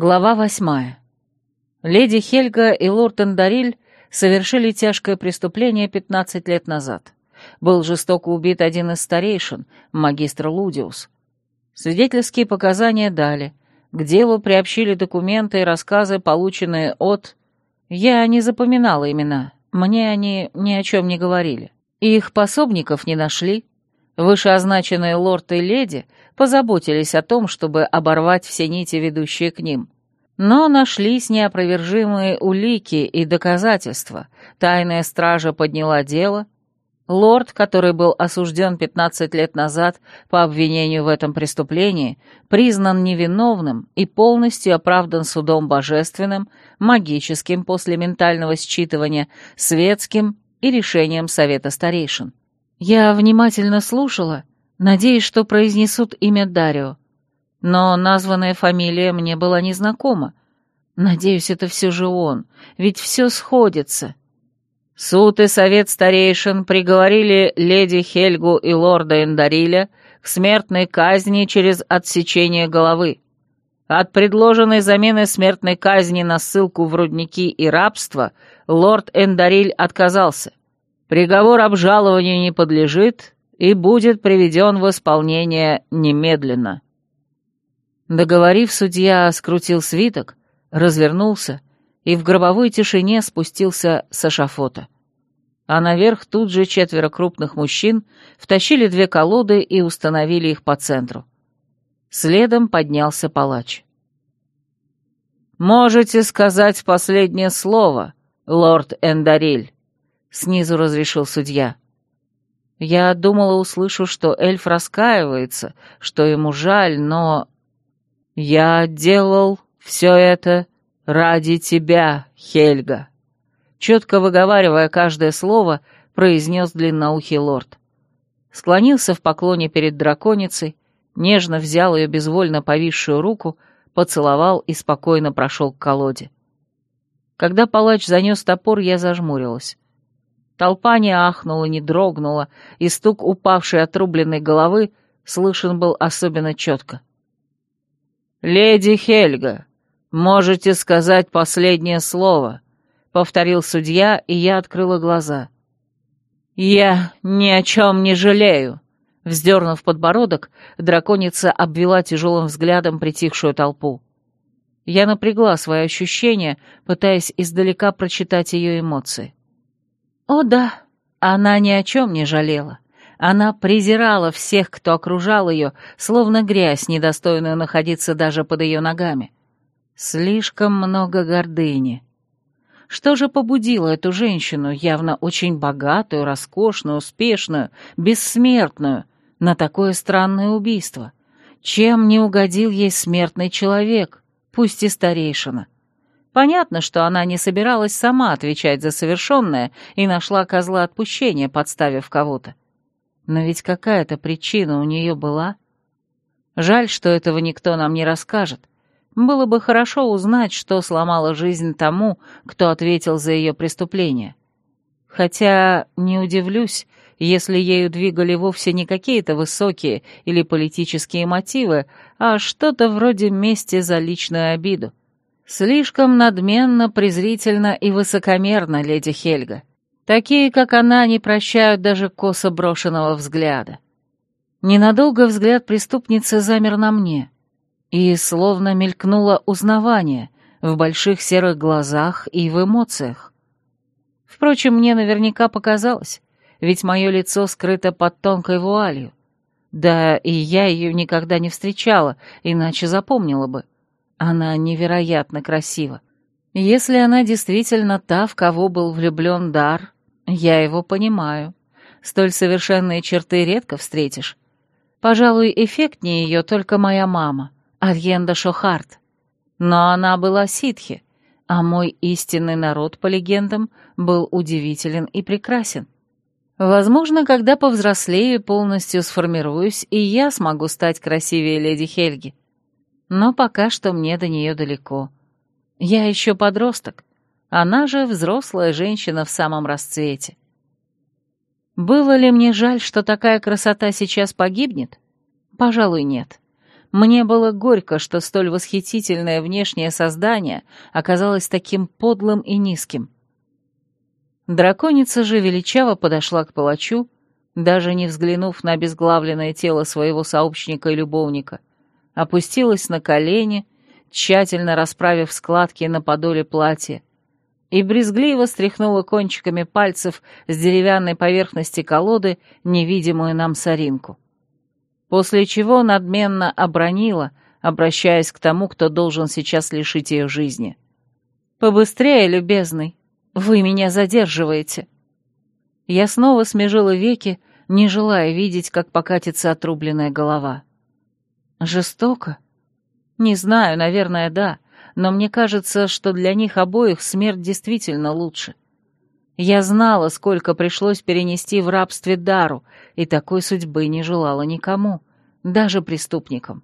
Глава восьмая. Леди Хельга и лорд Эндариль совершили тяжкое преступление 15 лет назад. Был жестоко убит один из старейшин, магистр Лудиус. Свидетельские показания дали. К делу приобщили документы и рассказы, полученные от... Я не запоминала имена, мне они ни о чем не говорили. Их пособников не нашли. Вышеозначенные лорд и леди позаботились о том, чтобы оборвать все нити, ведущие к ним. Но нашлись неопровержимые улики и доказательства. Тайная стража подняла дело. Лорд, который был осужден 15 лет назад по обвинению в этом преступлении, признан невиновным и полностью оправдан судом божественным, магическим после ментального считывания, светским и решением Совета Старейшин. Я внимательно слушала, надеясь, что произнесут имя Дарио. Но названная фамилия мне была незнакома. Надеюсь, это все же он, ведь все сходится. Суд и совет старейшин приговорили леди Хельгу и лорда Эндариля к смертной казни через отсечение головы. От предложенной замены смертной казни на ссылку в рудники и рабство лорд Эндариль отказался. Приговор обжалованию не подлежит, и будет приведен в исполнение немедленно». Договорив, судья скрутил свиток, развернулся и в гробовой тишине спустился с эшафота. А наверх тут же четверо крупных мужчин втащили две колоды и установили их по центру. Следом поднялся палач. «Можете сказать последнее слово, лорд Эндариль», — снизу разрешил судья. Я думала, услышу, что эльф раскаивается, что ему жаль, но... «Я делал все это ради тебя, Хельга», — четко выговаривая каждое слово, произнес длинноухий лорд. Склонился в поклоне перед драконицей, нежно взял ее безвольно повисшую руку, поцеловал и спокойно прошел к колоде. Когда палач занес топор, я зажмурилась. Толпа не ахнула, не дрогнула, и стук упавшей отрубленной головы слышен был особенно четко. «Леди Хельга, можете сказать последнее слово», — повторил судья, и я открыла глаза. «Я ни о чем не жалею», — вздернув подбородок, драконица обвела тяжелым взглядом притихшую толпу. Я напрягла свои ощущения, пытаясь издалека прочитать ее эмоции. О да, она ни о чем не жалела. Она презирала всех, кто окружал ее, словно грязь, недостойную находиться даже под ее ногами. Слишком много гордыни. Что же побудило эту женщину, явно очень богатую, роскошную, успешную, бессмертную, на такое странное убийство? Чем не угодил ей смертный человек, пусть и старейшина? Понятно, что она не собиралась сама отвечать за совершенное и нашла козла отпущения, подставив кого-то. Но ведь какая-то причина у нее была. Жаль, что этого никто нам не расскажет. Было бы хорошо узнать, что сломало жизнь тому, кто ответил за ее преступление. Хотя не удивлюсь, если ею двигали вовсе не какие-то высокие или политические мотивы, а что-то вроде мести за личную обиду. Слишком надменно, презрительно и высокомерно, леди Хельга. Такие, как она, не прощают даже косо брошенного взгляда. Ненадолго взгляд преступницы замер на мне, и словно мелькнуло узнавание в больших серых глазах и в эмоциях. Впрочем, мне наверняка показалось, ведь мое лицо скрыто под тонкой вуалью. Да и я ее никогда не встречала, иначе запомнила бы. Она невероятно красива. Если она действительно та, в кого был влюблен Дар, я его понимаю. Столь совершенные черты редко встретишь. Пожалуй, эффектнее ее только моя мама, Альенда Шохарт. Но она была ситхи, а мой истинный народ, по легендам, был удивителен и прекрасен. Возможно, когда повзрослею и полностью сформируюсь, и я смогу стать красивее леди Хельги но пока что мне до нее далеко. Я еще подросток, она же взрослая женщина в самом расцвете. Было ли мне жаль, что такая красота сейчас погибнет? Пожалуй, нет. Мне было горько, что столь восхитительное внешнее создание оказалось таким подлым и низким. Драконица же величаво подошла к палачу, даже не взглянув на обезглавленное тело своего сообщника и любовника, опустилась на колени, тщательно расправив складки на подоле платья, и брезгливо стряхнула кончиками пальцев с деревянной поверхности колоды невидимую нам соринку. После чего надменно обронила, обращаясь к тому, кто должен сейчас лишить ее жизни. «Побыстрее, любезный, вы меня задерживаете». Я снова смежила веки, не желая видеть, как покатится отрубленная голова. Жестоко? Не знаю, наверное, да, но мне кажется, что для них обоих смерть действительно лучше. Я знала, сколько пришлось перенести в рабстве Дару, и такой судьбы не желала никому, даже преступникам.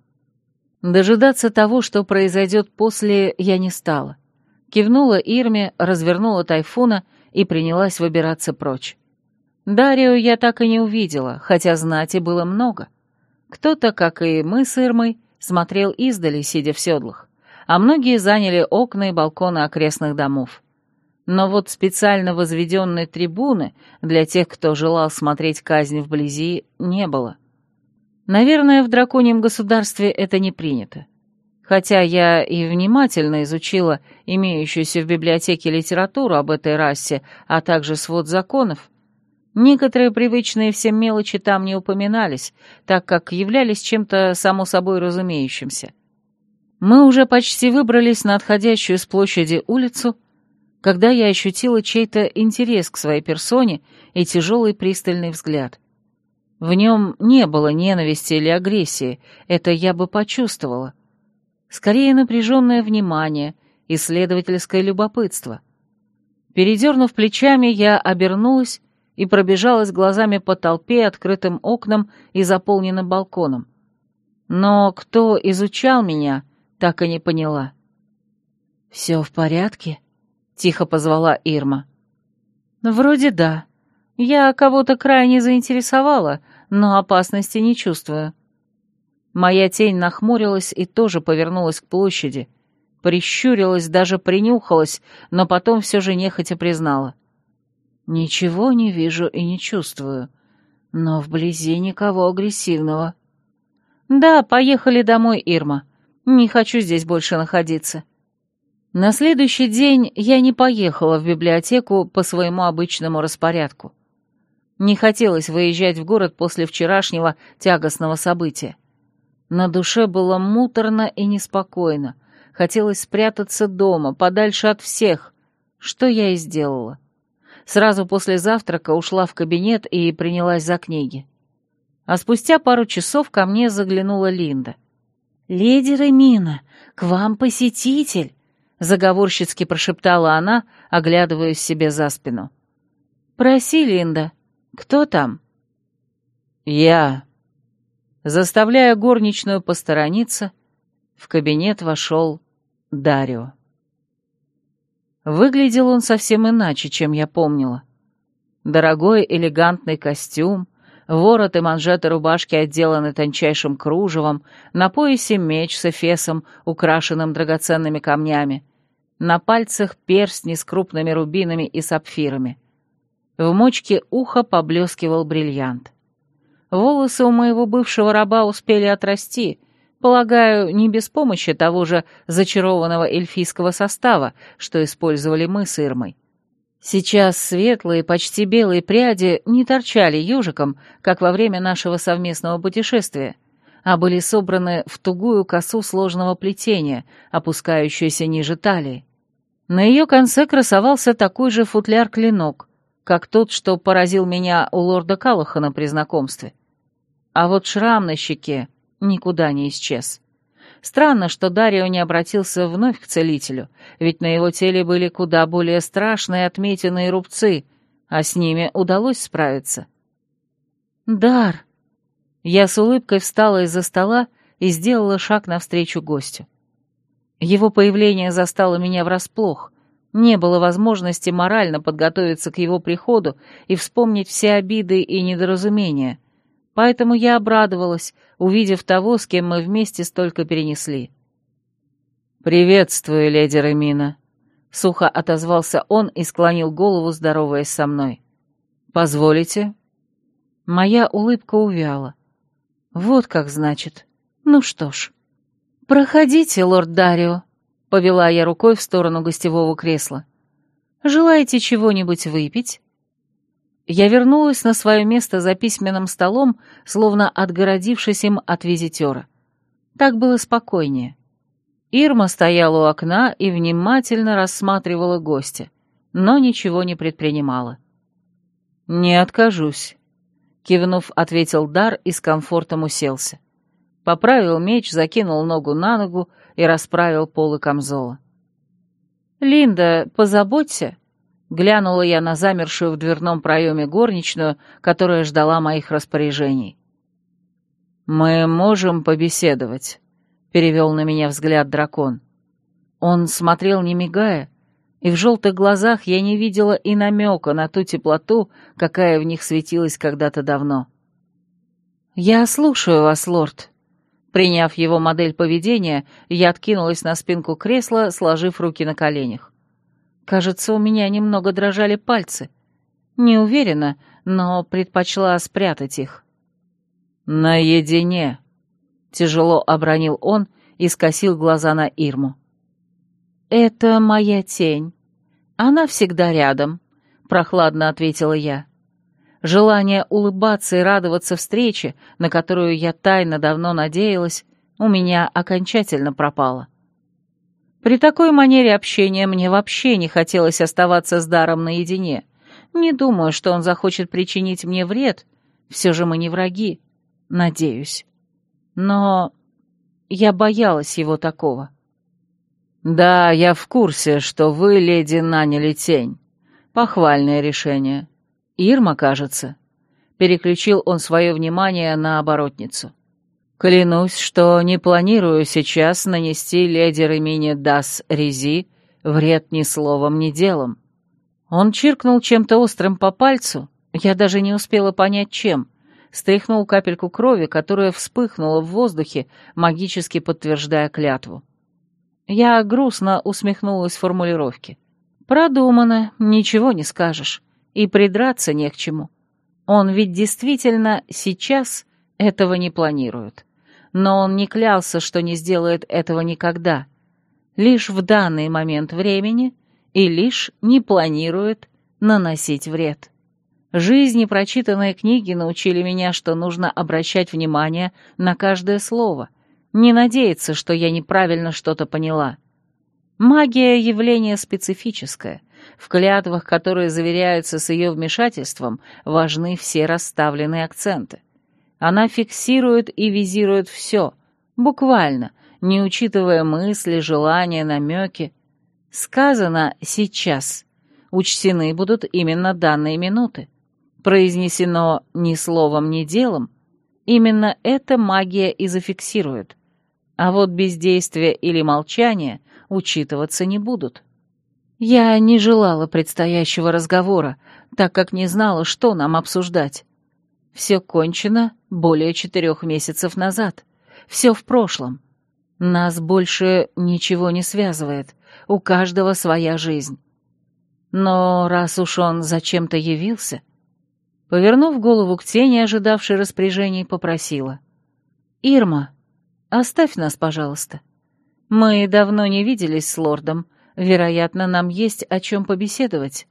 Дожидаться того, что произойдет после, я не стала. Кивнула Ирме, развернула тайфуна и принялась выбираться прочь. Дарию я так и не увидела, хотя знати было много. Кто-то, как и мы с Ирмой, смотрел издали, сидя в седлах а многие заняли окна и балконы окрестных домов. Но вот специально возведенной трибуны для тех, кто желал смотреть казнь вблизи, не было. Наверное, в драконьем государстве это не принято. Хотя я и внимательно изучила имеющуюся в библиотеке литературу об этой расе, а также свод законов, некоторые привычные всем мелочи там не упоминались, так как являлись чем-то само собой разумеющимся. Мы уже почти выбрались на отходящую с площади улицу, когда я ощутила чей-то интерес к своей персоне и тяжелый пристальный взгляд. В нем не было ненависти или агрессии, это я бы почувствовала. Скорее напряженное внимание, исследовательское любопытство. Передернув плечами, я обернулась и пробежалась глазами по толпе, открытым окнам и заполненным балконом. Но кто изучал меня — так и не поняла. «Все в порядке?» — тихо позвала Ирма. «Вроде да. Я кого-то крайне заинтересовала, но опасности не чувствую». Моя тень нахмурилась и тоже повернулась к площади. Прищурилась, даже принюхалась, но потом все же нехотя признала. «Ничего не вижу и не чувствую, но вблизи никого агрессивного». «Да, поехали домой, Ирма. Не хочу здесь больше находиться. На следующий день я не поехала в библиотеку по своему обычному распорядку. Не хотелось выезжать в город после вчерашнего тягостного события. На душе было муторно и неспокойно. Хотелось спрятаться дома, подальше от всех, что я и сделала. Сразу после завтрака ушла в кабинет и принялась за книги. А спустя пару часов ко мне заглянула Линда. «Леди Ремина, к вам посетитель!» — заговорщицки прошептала она, оглядываясь себе за спину. «Проси, Линда, кто там?» «Я». Заставляя горничную посторониться, в кабинет вошел Дарио. Выглядел он совсем иначе, чем я помнила. Дорогой элегантный костюм, Ворот и манжеты рубашки отделаны тончайшим кружевом, на поясе меч с эфесом, украшенным драгоценными камнями. На пальцах перстни с крупными рубинами и сапфирами. В мочке уха поблескивал бриллиант. Волосы у моего бывшего раба успели отрасти, полагаю, не без помощи того же зачарованного эльфийского состава, что использовали мы с Ирмой. Сейчас светлые, почти белые пряди не торчали ежиком, как во время нашего совместного путешествия, а были собраны в тугую косу сложного плетения, опускающуюся ниже талии. На ее конце красовался такой же футляр-клинок, как тот, что поразил меня у лорда Каллахана при знакомстве. А вот шрам на щеке никуда не исчез. Странно, что Дарио не обратился вновь к целителю, ведь на его теле были куда более страшные отметины и рубцы, а с ними удалось справиться. «Дар!» Я с улыбкой встала из-за стола и сделала шаг навстречу гостю. Его появление застало меня врасплох. Не было возможности морально подготовиться к его приходу и вспомнить все обиды и недоразумения. Поэтому я обрадовалась, увидев того, с кем мы вместе столько перенесли. «Приветствую, леди Ремина», — сухо отозвался он и склонил голову, здороваясь со мной. «Позволите?» Моя улыбка увяла. «Вот как значит. Ну что ж». «Проходите, лорд Дарио», — повела я рукой в сторону гостевого кресла. «Желаете чего-нибудь выпить?» Я вернулась на свое место за письменным столом, словно отгородившись им от визитера. Так было спокойнее. Ирма стояла у окна и внимательно рассматривала гостя, но ничего не предпринимала. «Не откажусь», — кивнув, ответил Дар и с комфортом уселся. Поправил меч, закинул ногу на ногу и расправил полы камзола. «Линда, позаботься», Глянула я на замершую в дверном проеме горничную, которая ждала моих распоряжений. «Мы можем побеседовать», — перевел на меня взгляд дракон. Он смотрел, не мигая, и в желтых глазах я не видела и намека на ту теплоту, какая в них светилась когда-то давно. «Я слушаю вас, лорд». Приняв его модель поведения, я откинулась на спинку кресла, сложив руки на коленях. Кажется, у меня немного дрожали пальцы. Не уверена, но предпочла спрятать их. «Наедине», — тяжело обронил он и скосил глаза на Ирму. «Это моя тень. Она всегда рядом», — прохладно ответила я. Желание улыбаться и радоваться встрече, на которую я тайно давно надеялась, у меня окончательно пропало. При такой манере общения мне вообще не хотелось оставаться с Даром наедине. Не думаю, что он захочет причинить мне вред. Все же мы не враги. Надеюсь. Но я боялась его такого. «Да, я в курсе, что вы, леди, наняли тень. Похвальное решение. Ирма, кажется». Переключил он свое внимание на оборотницу. Клянусь, что не планирую сейчас нанести леди Ремине Дас Рези вред ни словом, ни делом. Он чиркнул чем-то острым по пальцу, я даже не успела понять, чем. Стряхнул капельку крови, которая вспыхнула в воздухе, магически подтверждая клятву. Я грустно усмехнулась формулировке. «Продумано, ничего не скажешь, и придраться не к чему. Он ведь действительно сейчас этого не планирует но он не клялся, что не сделает этого никогда. Лишь в данный момент времени и лишь не планирует наносить вред. Жизнь и прочитанные книги научили меня, что нужно обращать внимание на каждое слово, не надеяться, что я неправильно что-то поняла. Магия — явление специфическое. В клятвах, которые заверяются с ее вмешательством, важны все расставленные акценты. Она фиксирует и визирует все, буквально, не учитывая мысли, желания, намеки. Сказано «сейчас». Учтены будут именно данные минуты. Произнесено ни словом, ни делом. Именно эта магия и зафиксирует. А вот бездействие или молчание учитываться не будут. Я не желала предстоящего разговора, так как не знала, что нам обсуждать. Все кончено более четырех месяцев назад. Все в прошлом. Нас больше ничего не связывает. У каждого своя жизнь. Но раз уж он зачем-то явился... Повернув голову к тени, ожидавшей распоряжений, попросила. «Ирма, оставь нас, пожалуйста. Мы давно не виделись с лордом. Вероятно, нам есть о чем побеседовать».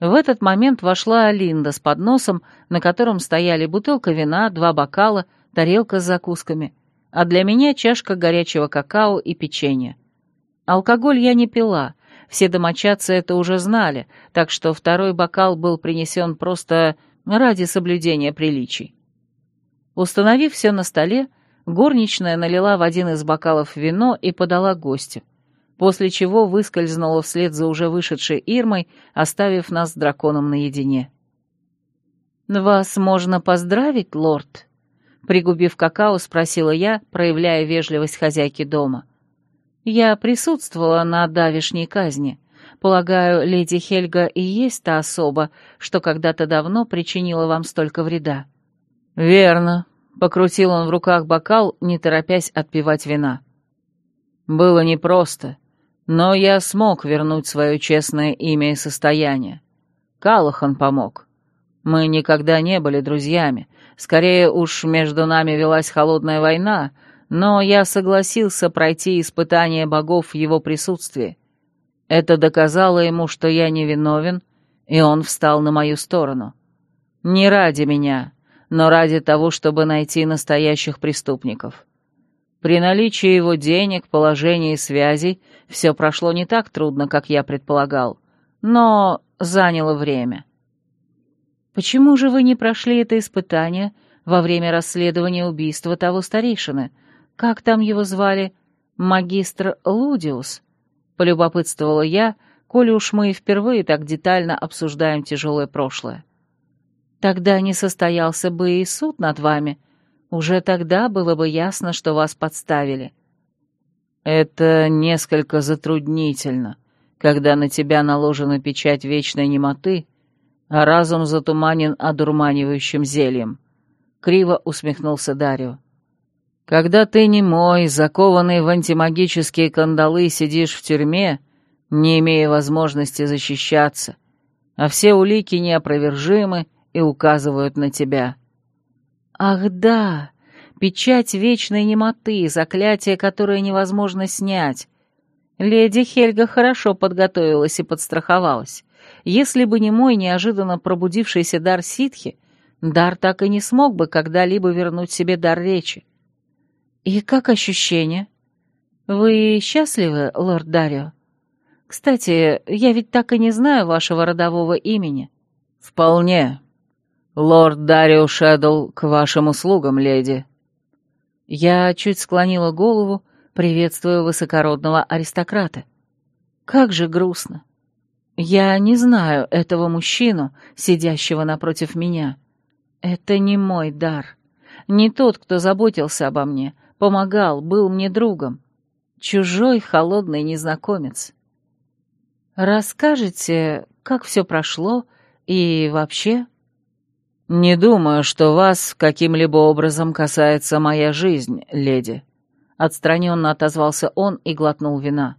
В этот момент вошла Линда с подносом, на котором стояли бутылка вина, два бокала, тарелка с закусками, а для меня чашка горячего какао и печенье. Алкоголь я не пила, все домочадцы это уже знали, так что второй бокал был принесен просто ради соблюдения приличий. Установив все на столе, горничная налила в один из бокалов вино и подала гостю после чего выскользнула вслед за уже вышедшей Ирмой, оставив нас с драконом наедине. «Вас можно поздравить, лорд?» Пригубив какао, спросила я, проявляя вежливость хозяйки дома. «Я присутствовала на давишней казни. Полагаю, леди Хельга и есть та особа, что когда-то давно причинила вам столько вреда. «Верно», — покрутил он в руках бокал, не торопясь отпивать вина. «Было непросто, но я смог вернуть свое честное имя и состояние. Калахан помог. Мы никогда не были друзьями, скорее уж между нами велась холодная война, но я согласился пройти испытание богов в его присутствии. Это доказало ему, что я невиновен, и он встал на мою сторону. Не ради меня, но ради того, чтобы найти настоящих преступников. При наличии его денег, положения и связей все прошло не так трудно, как я предполагал, но заняло время. Почему же вы не прошли это испытание во время расследования убийства того старейшины? Как там его звали? Магистр Лудиус? Полюбопытствовала я, коли уж мы впервые так детально обсуждаем тяжелое прошлое. Тогда не состоялся бы и суд над вами. Уже тогда было бы ясно, что вас подставили. Это несколько затруднительно, когда на тебя наложена печать вечной немоты, а разум затуманен одурманивающим зельем. Криво усмехнулся Дарио. Когда ты не мой, закованный в антимагические кандалы, сидишь в тюрьме, не имея возможности защищаться, а все улики неопровержимы и указывают на тебя. Ах да, печать вечной немоты, заклятие, которое невозможно снять. Леди Хельга хорошо подготовилась и подстраховалась. Если бы не мой неожиданно пробудившийся дар ситхи, дар так и не смог бы когда-либо вернуть себе дар речи. И как ощущение? Вы счастливы, лорд Дарио? Кстати, я ведь так и не знаю вашего родового имени. Вполне. Лорд Дарио Шэдл к вашим услугам, леди. Я чуть склонила голову, приветствуя высокородного аристократа. Как же грустно. Я не знаю этого мужчину, сидящего напротив меня. Это не мой дар. Не тот, кто заботился обо мне, помогал, был мне другом. Чужой холодный незнакомец. Расскажете, как все прошло и вообще? Не думаю, что вас каким-либо образом касается моя жизнь, леди. Отстраненно отозвался он и глотнул вина.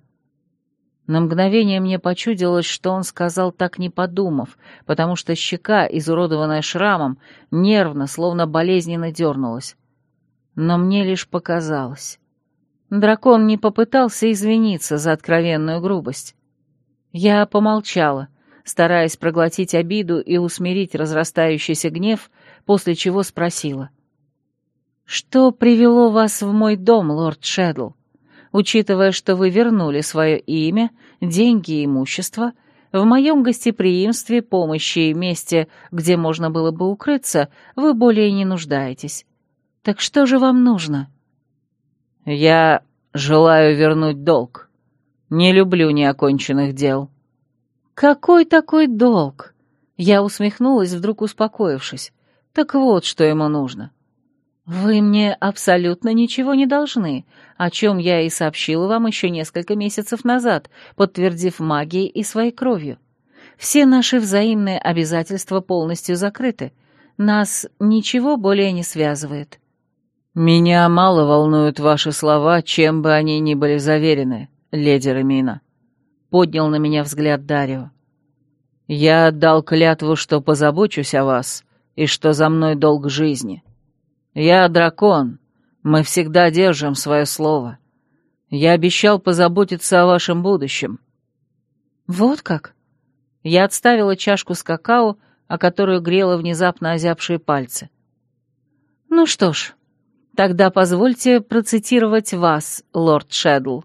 На мгновение мне почудилось, что он сказал так не подумав, потому что щека, изуродованная шрамом, нервно, словно болезненно дернулась. Но мне лишь показалось. Дракон не попытался извиниться за откровенную грубость. Я помолчала, стараясь проглотить обиду и усмирить разрастающийся гнев, после чего спросила. «Что привело вас в мой дом, лорд Шэдл? Учитывая, что вы вернули свое имя, деньги и имущество, в моем гостеприимстве, помощи и месте, где можно было бы укрыться, вы более не нуждаетесь. Так что же вам нужно?» «Я желаю вернуть долг. Не люблю неоконченных дел». «Какой такой долг?» Я усмехнулась, вдруг успокоившись. «Так вот, что ему нужно. «Вы мне абсолютно ничего не должны, о чем я и сообщила вам еще несколько месяцев назад, подтвердив магией и своей кровью. Все наши взаимные обязательства полностью закрыты. Нас ничего более не связывает». «Меня мало волнуют ваши слова, чем бы они ни были заверены, леди Ремина», — поднял на меня взгляд Дарио. «Я отдал клятву, что позабочусь о вас и что за мной долг жизни». «Я дракон. Мы всегда держим свое слово. Я обещал позаботиться о вашем будущем». «Вот как?» Я отставила чашку с какао, о которую грела внезапно озябшие пальцы. «Ну что ж, тогда позвольте процитировать вас, лорд Шэдл.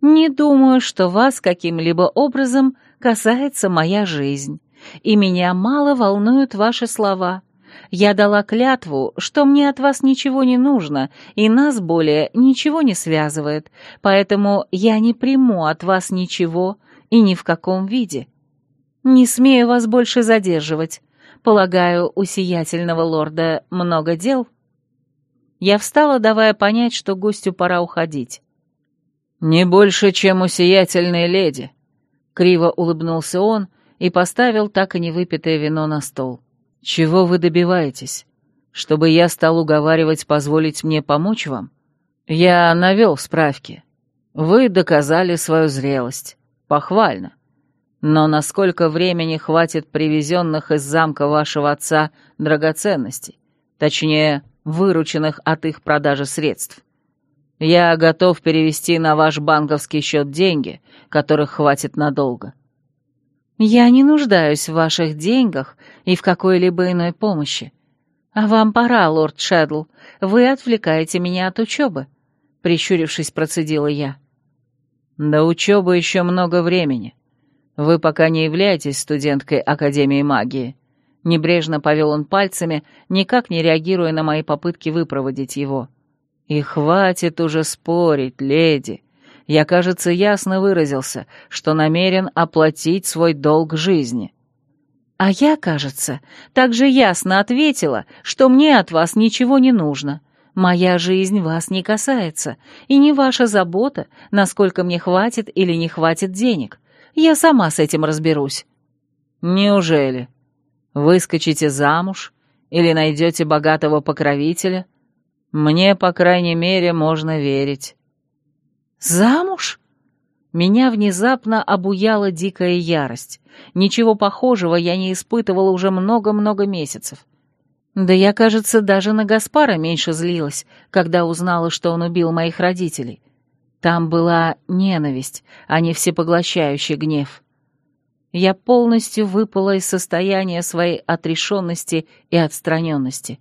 Не думаю, что вас каким-либо образом касается моя жизнь, и меня мало волнуют ваши слова. Я дала клятву, что мне от вас ничего не нужно, и нас более ничего не связывает, поэтому я не приму от вас ничего и ни в каком виде. Не смею вас больше задерживать. Полагаю, у сиятельного лорда много дел?» Я встала, давая понять, что гостю пора уходить. «Не больше, чем у сиятельной леди», — криво улыбнулся он и поставил так и не выпитое вино на стол. «Чего вы добиваетесь? Чтобы я стал уговаривать позволить мне помочь вам? Я навел справки. Вы доказали свою зрелость. Похвально. Но насколько времени хватит привезенных из замка вашего отца драгоценностей? Точнее, вырученных от их продажи средств. Я готов перевести на ваш банковский счет деньги, которых хватит надолго. Я не нуждаюсь в ваших деньгах и в какой-либо иной помощи. А вам пора, лорд Шэдл, вы отвлекаете меня от учебы, прищурившись, процедила я. До учебы еще много времени. Вы пока не являетесь студенткой Академии магии. Небрежно повел он пальцами, никак не реагируя на мои попытки выпроводить его. И хватит уже спорить, леди. Я, кажется, ясно выразился, что намерен оплатить свой долг жизни. А я, кажется, также ясно ответила, что мне от вас ничего не нужно. Моя жизнь вас не касается, и не ваша забота, насколько мне хватит или не хватит денег. Я сама с этим разберусь». «Неужели? Выскочите замуж или найдете богатого покровителя? Мне, по крайней мере, можно верить». «Замуж?» Меня внезапно обуяла дикая ярость. Ничего похожего я не испытывала уже много-много месяцев. Да я, кажется, даже на Гаспара меньше злилась, когда узнала, что он убил моих родителей. Там была ненависть, а не всепоглощающий гнев. Я полностью выпала из состояния своей отрешенности и отстраненности.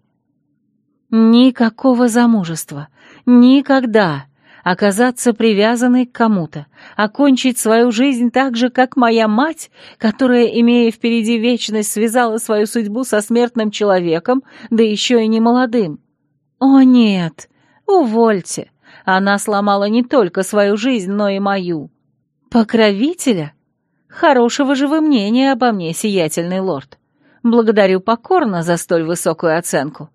Никакого замужества. Никогда оказаться привязанной к кому-то, окончить свою жизнь так же, как моя мать, которая, имея впереди вечность, связала свою судьбу со смертным человеком, да еще и не молодым. О нет, увольте, она сломала не только свою жизнь, но и мою. Покровителя? Хорошего же вы мнения обо мне, сиятельный лорд. Благодарю покорно за столь высокую оценку.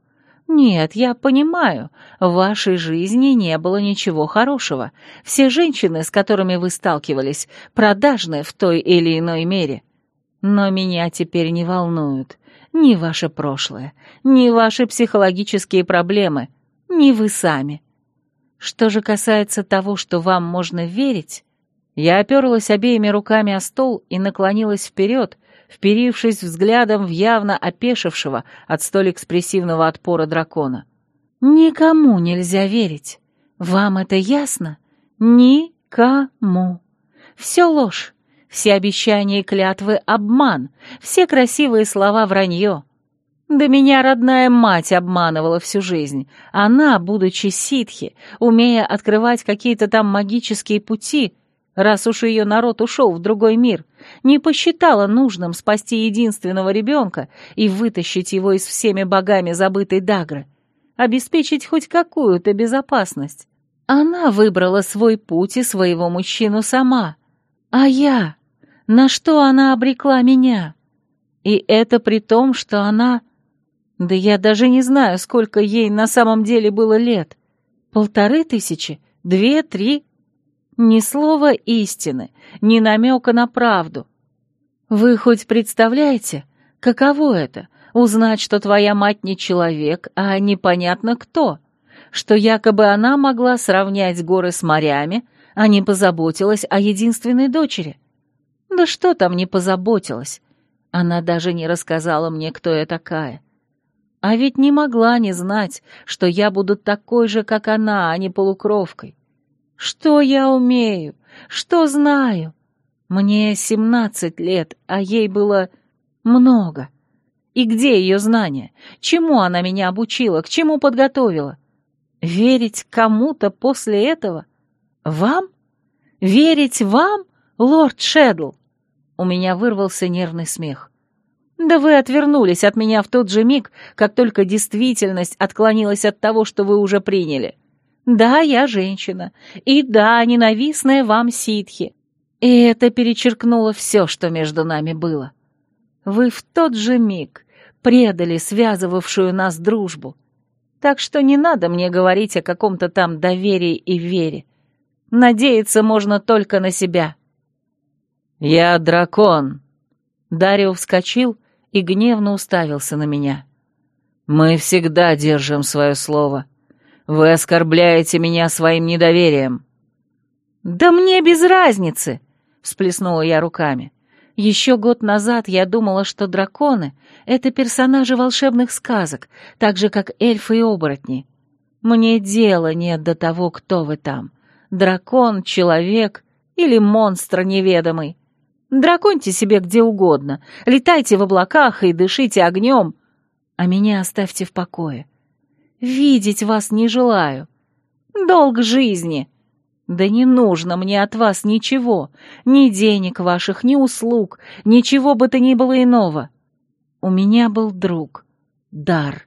«Нет, я понимаю, в вашей жизни не было ничего хорошего. Все женщины, с которыми вы сталкивались, продажны в той или иной мере. Но меня теперь не волнуют ни ваше прошлое, ни ваши психологические проблемы, ни вы сами. Что же касается того, что вам можно верить...» Я оперлась обеими руками о стол и наклонилась вперед, вперившись взглядом в явно опешившего от столь экспрессивного отпора дракона. «Никому нельзя верить. Вам это ясно? Никому. Все ложь. Все обещания и клятвы — обман. Все красивые слова — вранье. Да меня родная мать обманывала всю жизнь. Она, будучи ситхи, умея открывать какие-то там магические пути, раз уж ее народ ушел в другой мир, не посчитала нужным спасти единственного ребенка и вытащить его из всеми богами забытой Дагры, обеспечить хоть какую-то безопасность. Она выбрала свой путь и своего мужчину сама. А я? На что она обрекла меня? И это при том, что она... Да я даже не знаю, сколько ей на самом деле было лет. Полторы тысячи? Две? Три? Ни слова истины, ни намека на правду. Вы хоть представляете, каково это — узнать, что твоя мать не человек, а непонятно кто, что якобы она могла сравнять горы с морями, а не позаботилась о единственной дочери? Да что там не позаботилась? Она даже не рассказала мне, кто я такая. А ведь не могла не знать, что я буду такой же, как она, а не полукровкой. Что я умею? Что знаю? Мне семнадцать лет, а ей было много. И где ее знания? Чему она меня обучила? К чему подготовила? Верить кому-то после этого? Вам? Верить вам, лорд Шедл? У меня вырвался нервный смех. Да вы отвернулись от меня в тот же миг, как только действительность отклонилась от того, что вы уже приняли. Да, я женщина. И да, ненавистная вам ситхи. И это перечеркнуло все, что между нами было. Вы в тот же миг предали связывавшую нас дружбу. Так что не надо мне говорить о каком-то там доверии и вере. Надеяться можно только на себя. «Я дракон!» Дарио вскочил и гневно уставился на меня. Мы всегда держим свое слово. Вы оскорбляете меня своим недоверием». «Да мне без разницы!» — всплеснула я руками. Еще год назад я думала, что драконы — это персонажи волшебных сказок, так же, как эльфы и оборотни. Мне дела нет до того, кто вы там. Дракон, человек или монстр неведомый. Драконьте себе где угодно, летайте в облаках и дышите огнем, а меня оставьте в покое. Видеть вас не желаю. Долг жизни. Да не нужно мне от вас ничего, ни денег ваших, ни услуг, ничего бы то ни было иного. У меня был друг, дар.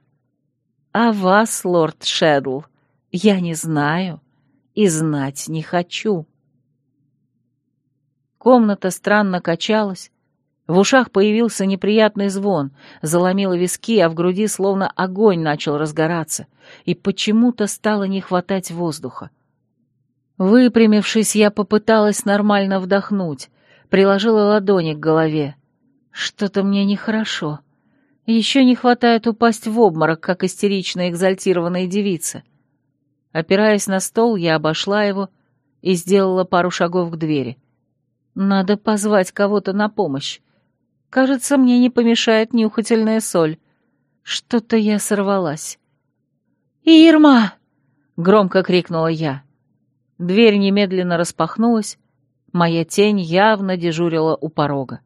А вас, лорд Шедл, я не знаю и знать не хочу. Комната странно качалась, в ушах появился неприятный звон, заломило виски, а в груди словно огонь начал разгораться, и почему-то стало не хватать воздуха. Выпрямившись, я попыталась нормально вдохнуть, приложила ладони к голове. Что-то мне нехорошо. Еще не хватает упасть в обморок, как истерично экзальтированная девица. Опираясь на стол, я обошла его и сделала пару шагов к двери. Надо позвать кого-то на помощь. Кажется, мне не помешает нюхательная соль. Что-то я сорвалась. «Ирма!» — громко крикнула я. Дверь немедленно распахнулась. Моя тень явно дежурила у порога.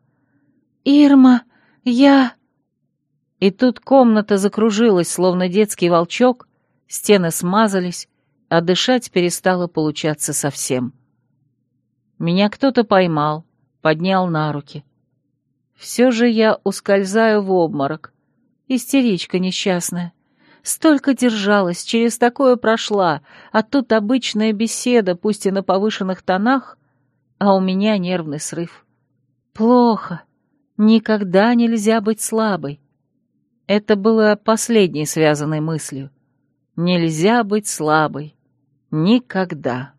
«Ирма, я...» И тут комната закружилась, словно детский волчок, стены смазались, а дышать перестало получаться совсем. Меня кто-то поймал, поднял на руки. Все же я ускользаю в обморок. Истеричка несчастная. Столько держалась, через такое прошла, а тут обычная беседа, пусть и на повышенных тонах, а у меня нервный срыв. Плохо. Никогда нельзя быть слабой. Это было последней связанной мыслью. Нельзя быть слабой. Никогда.